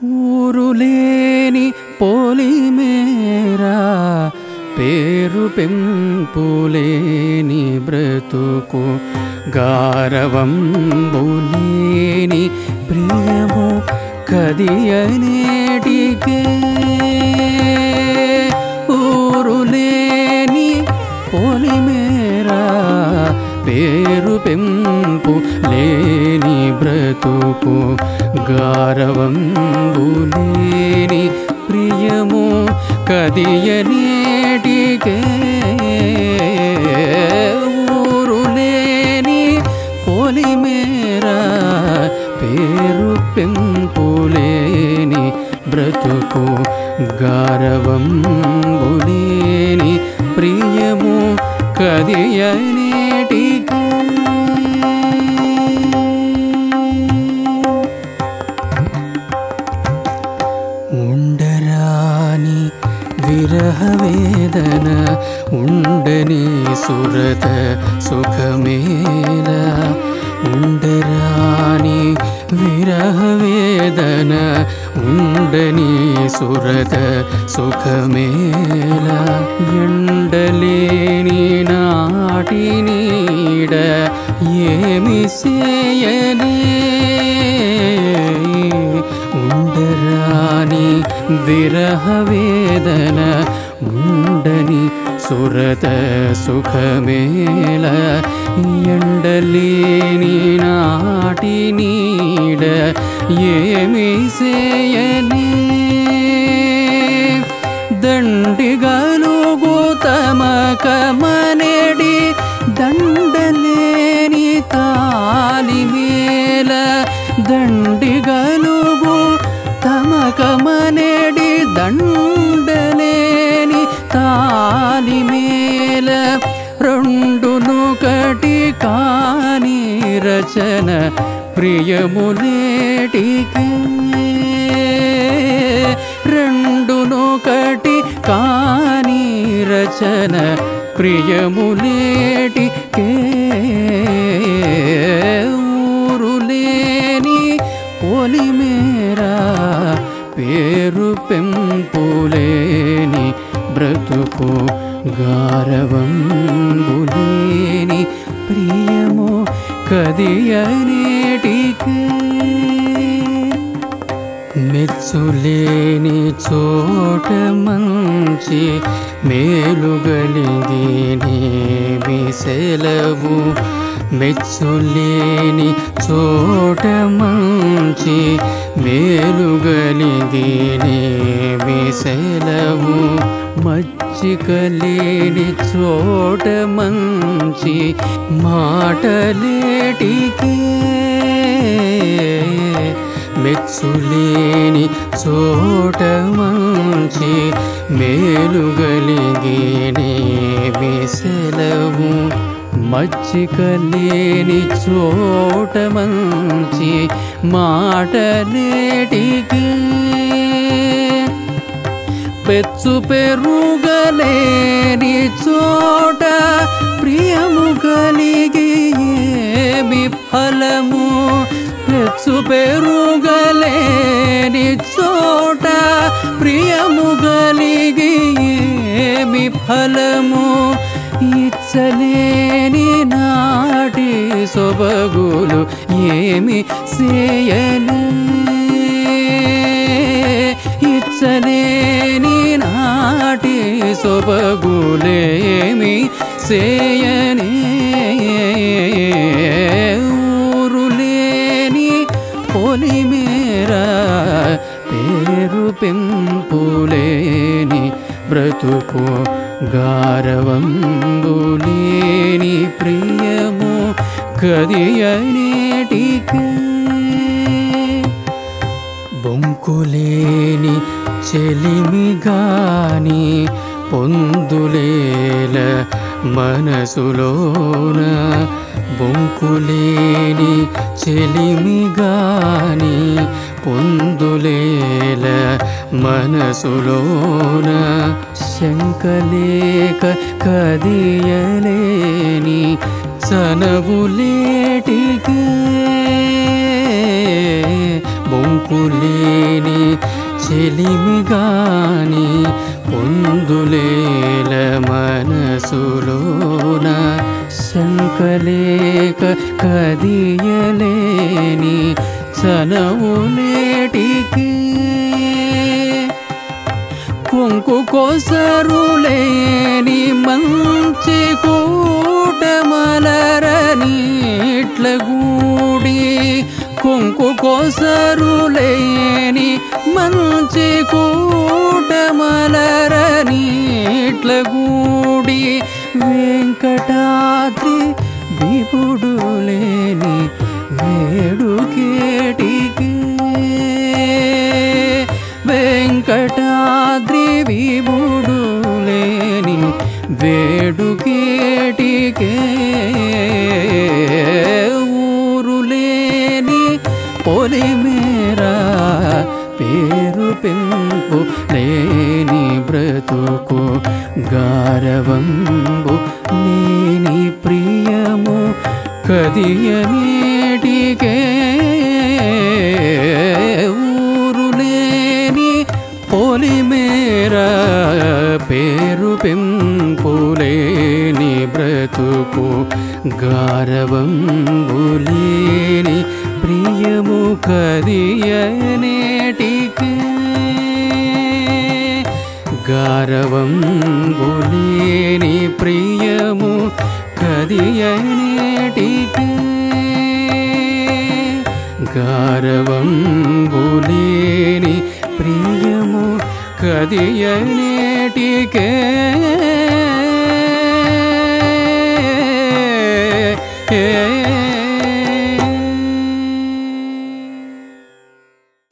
ఊరులేని పోలిమేరా పేరు పెంపులేని బ్రతుకు గారవం బులేని ప్రియము కదియనేటికే పేరు పెంపు లేని బ్రతుకు గారవంబులేని ప్రియము కదియనేటికే ఊరులేని పోలిమేరా పేరు పెంపులేని బ్రతుకు గారవంబులేని ప్రియము కదియనేటికే ఉండరాని విరహ వేదన ఉండని సురత సుఖమేల ഉണ്ടരാണി വിരഹവേദന ഉണ്ടനീ സുരത സുഖമേല എണ്ടലേനി നാടിനീട ഏമിസേയനേ ഉണ്ടരാണി വിരഹവേദന సేయనే ఉండరాని విరహ వేదన ఉండని సురత సుఖమేల ఎండలేని నాటి నీడ ఏమి సేయనే దండిగలుగు తమకమనేడి దండలేని తాలిమేల దండిగలుగు తమకమనేడి దండలేని తాలిమేల రెండును కటి కాని రచన ప్రియములేటికే రెండును కటి కాని రచన ప్రియములేటికే కదియనేటికి మెచ్చులేని చోట మంచి మేలుగలిగి మేలుగలిగినేమి సెలవు. మెచ్చులేని చోట మంచి మేలుగలిగినేమి సెలవు. మచ్చికలేని చోట మంచి మాటలేటికే. మెచ్చులేని చోట మంచి మేలుగలిగినేమి సెలవు. మచ్చిక లేని చోట మంచి మాటలేటికి పెచ్చు పెరుగలేని చోట ప్రియము కలిగి ఏమి ఫలము పెచ్చు పెరుగలేని చోట ప్రియము కలిగి ఏమి ఫలము ఇచ్చలేని నాటి సొబగులు ఏమి చేయలే ఇచ్చలేని నాటి సొబగులేమి చేయనే ఊరులేని పొలిమేరా పేరు పెంపులేని బ్రతుకు గారవంబులేని ప్రియము కదియనేటికి. బొంకులేని చెలిమిగాని పొందులేల మనసులోన. బొంకులేని చెలిమిగాని పొందులేల మనసులోన. శంకలేక కదియలేని సనవులేటికి బొంకులేని చెలిమిగాని పొందులేల మనసులోన శంకలేక కదియలేని చనవులేటికి కుంకు కోసరులేని మంచి కూటమలరనీట్ల గూడి. కుంకు కోసరులేని మంచి కూటమలరనీట్ల గూడి. వెంకటాద్రి విపుడు లేని వేడుకి కదియనేటికే ఊరులేని పొలిమేర పేరు పెంపులేని బ్రతుకు గారవం బులేని ప్రియము కదియనేటికే గారవం బులేని ప్రియము కదియనేటికే గారవంబులేని ప్రియము కదియనేటికే ఏ